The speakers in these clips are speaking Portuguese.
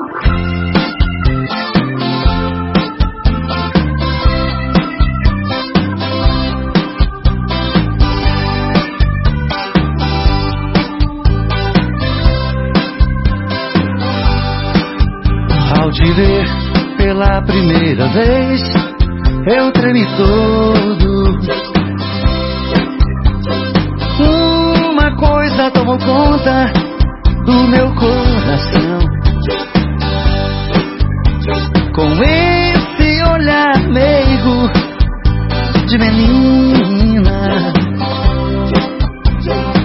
Ao te ver pela primeira vez, eu tremi todo. Uma coisa tomou conta do meu coração. Com esse olhar meigo de menina,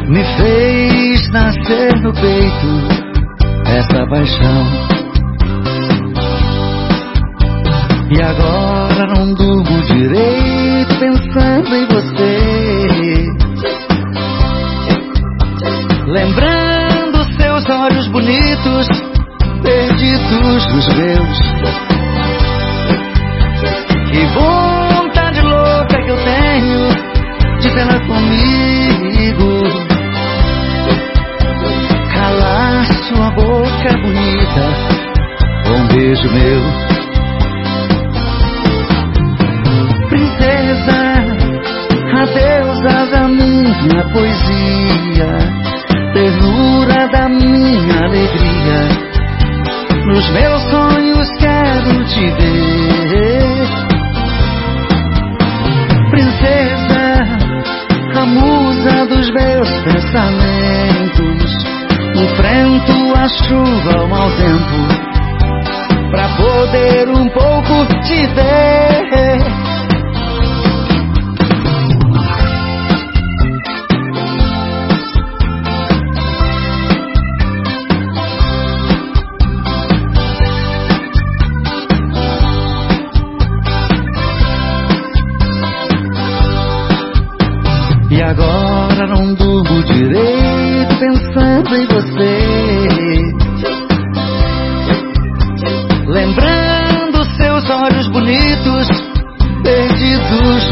me fez nascer no peito essa paixão. E agora não durmo direito pensando em você. Lembrando seus olhos bonitos, perdidos nos meus. Meu. a deusa da minha poesia, ternura da minha alegria. Nos meus sonhos quero te ver, princesa, a musa dos meus pensamentos. Enfrento a chuva, o mau tempo,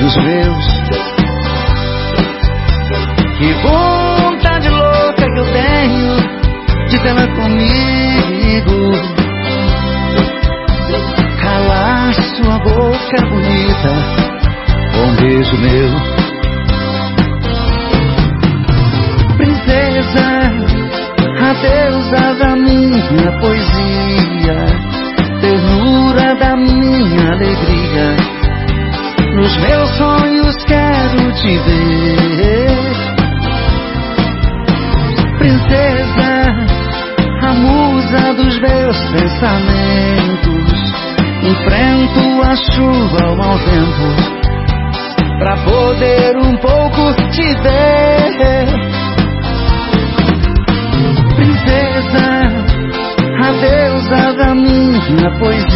nos meus. Que vontade louca que eu tenho de tê-la comigo. Calar sua boca bonita com um beijo meu. a deusa da quero te ver, princesa, a musa dos meus pensamentos. Enfrento a chuva, o mau tempo, pra poder um pouco te ver a deusa da minha poesia,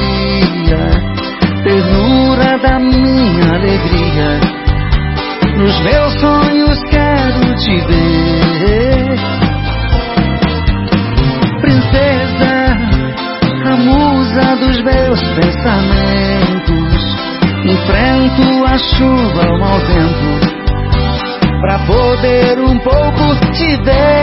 meus pensamentos. Enfrento a chuva, o mau tempo, pra poder um pouco te ver.